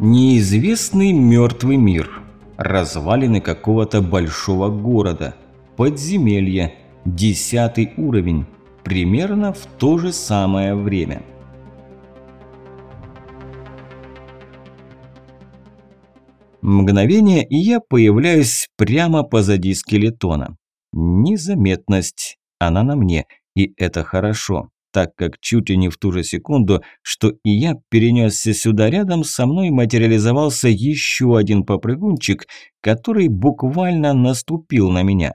Неизвестный мертвый мир. Развалины какого-то большого города. Подземелье. Десятый уровень. Примерно в то же самое время. Мгновение, и я появляюсь прямо позади скелетона. Незаметность. Она на мне. И это хорошо так как чуть ли не в ту же секунду, что и я перенесся сюда рядом, со мной материализовался еще один попрыгунчик, который буквально наступил на меня.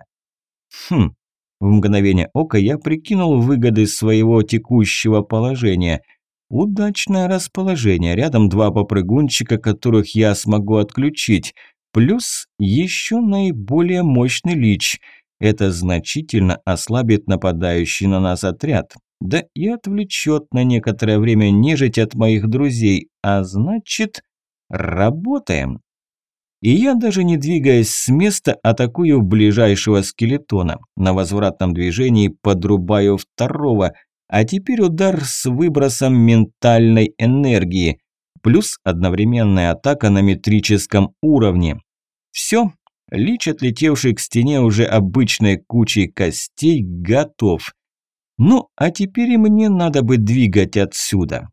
Хм, в мгновение ока я прикинул выгоды своего текущего положения. Удачное расположение, рядом два попрыгунчика, которых я смогу отключить, плюс еще наиболее мощный лич – это значительно ослабит нападающий на нас отряд да и отвлечет на некоторое время нежить от моих друзей, а значит, работаем. И я, даже не двигаясь с места, атакую ближайшего скелетона. На возвратном движении подрубаю второго, а теперь удар с выбросом ментальной энергии, плюс одновременная атака на метрическом уровне. Все, лич, отлетевший к стене уже обычной кучей костей, готов. Ну, а теперь мне надо бы двигать отсюда.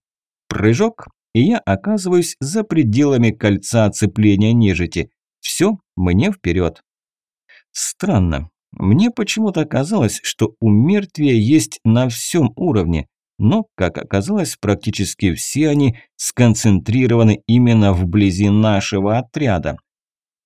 Прыжок, и я оказываюсь за пределами кольца оцепления нежити. Все, мне вперед. Странно. Мне почему-то казалось, что у мертвия есть на всем уровне, но, как оказалось, практически все они сконцентрированы именно вблизи нашего отряда.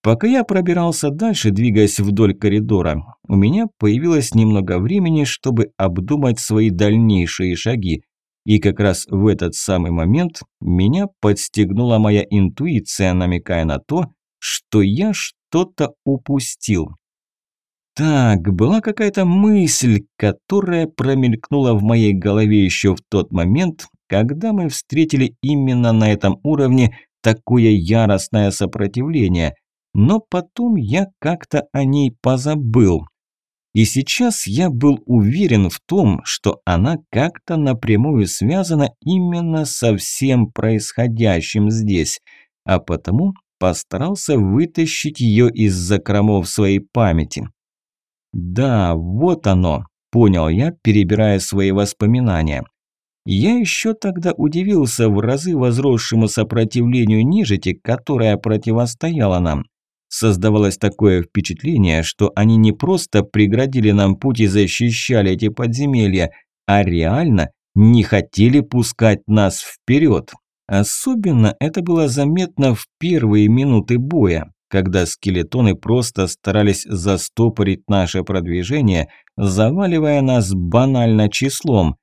Пока я пробирался дальше, двигаясь вдоль коридора, у меня появилось немного времени, чтобы обдумать свои дальнейшие шаги. И как раз в этот самый момент меня подстегнула моя интуиция, намекая на то, что я что-то упустил. Так, была какая-то мысль, которая промелькнула в моей голове еще в тот момент, когда мы встретили именно на этом уровне такое яростное сопротивление – но потом я как-то о ней позабыл. И сейчас я был уверен в том, что она как-то напрямую связана именно со всем происходящим здесь, а потому постарался вытащить ее из закромов своей памяти. Да, вот оно, понял я, перебирая свои воспоминания. Я еще тогда удивился в разы возросшему сопротивлению нежити, которая противостояла нам. Создавалось такое впечатление, что они не просто преградили нам путь и защищали эти подземелья, а реально не хотели пускать нас вперед. Особенно это было заметно в первые минуты боя, когда скелетоны просто старались застопорить наше продвижение, заваливая нас банально числом,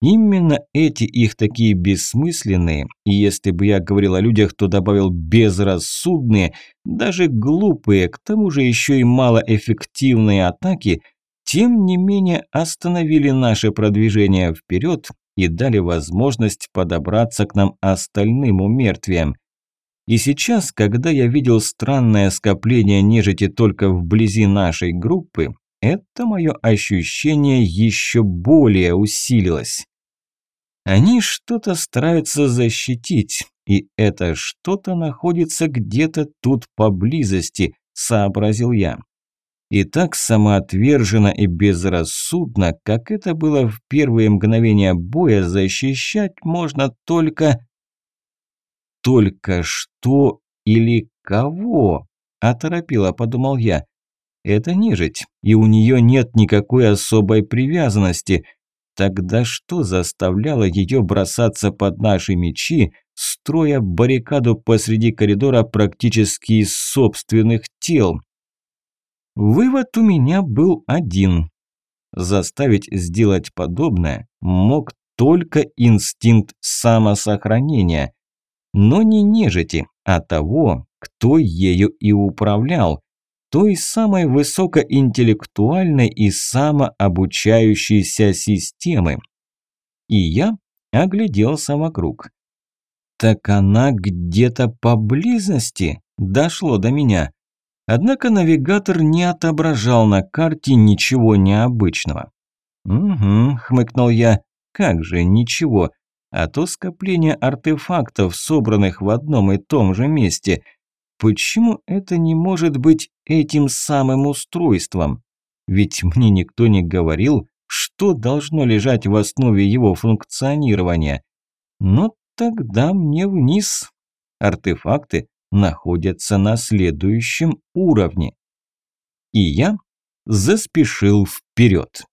Именно эти их такие бессмысленные, и если бы я говорил о людях, то добавил безрассудные, даже глупые, к тому же еще и малоэффективные атаки, тем не менее остановили наше продвижение вперед и дали возможность подобраться к нам остальным умертвиям. И сейчас, когда я видел странное скопление нежити только вблизи нашей группы, это мое ощущение еще более усилилось. Они что-то стараются защитить, и это что-то находится где-то тут поблизости, сообразил я. И так самоотверженно и безрассудно, как это было в первые мгновения боя, защищать можно только... Только что или кого? Оторопило, подумал я. Это нежить, и у нее нет никакой особой привязанности. Тогда что заставляло ее бросаться под наши мечи, строя баррикаду посреди коридора практически из собственных тел? Вывод у меня был один. Заставить сделать подобное мог только инстинкт самосохранения. Но не нежити, а того, кто ею и управлял, той самой высокоинтеллектуальной и самообучающейся системы. И я огляделся вокруг. Так она где-то поблизости дошло до меня. Однако навигатор не отображал на карте ничего необычного. «Угу», – хмыкнул я, – «как же ничего? а то скопление артефактов, собранных в одном и том же месте. Почему это не может быть этим самым устройством? Ведь мне никто не говорил, что должно лежать в основе его функционирования. Но тогда мне вниз. Артефакты находятся на следующем уровне. И я заспешил вперед.